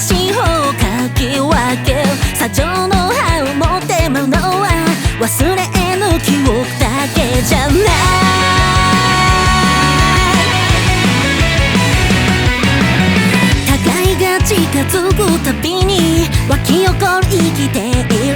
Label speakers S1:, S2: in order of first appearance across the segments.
S1: 四方かき分け砂上の歯を持って舞うのは忘れぬ記憶だけじゃない。互いが近づくたびに湧き起こる生きている。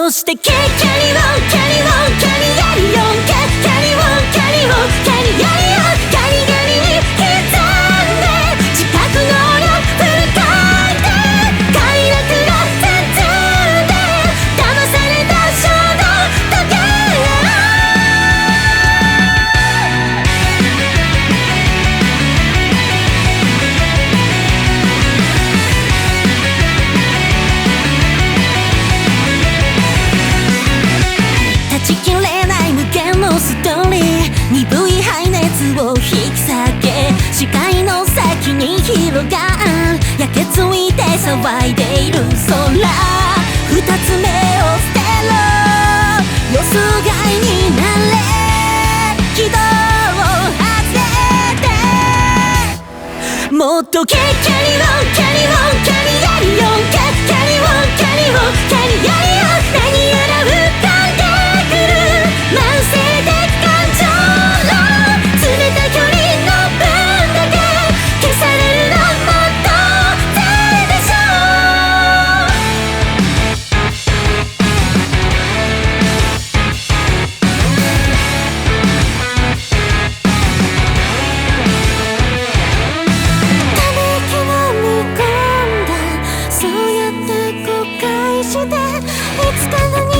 S1: そしてキャリオンキャリオンキャリオンキャキャリオンキャリオンキャリオン騒いでいる空。二つ目を捨てろ。予想外になれ。軌道を外れて。もっとキャキャリオンキャリオンつかのに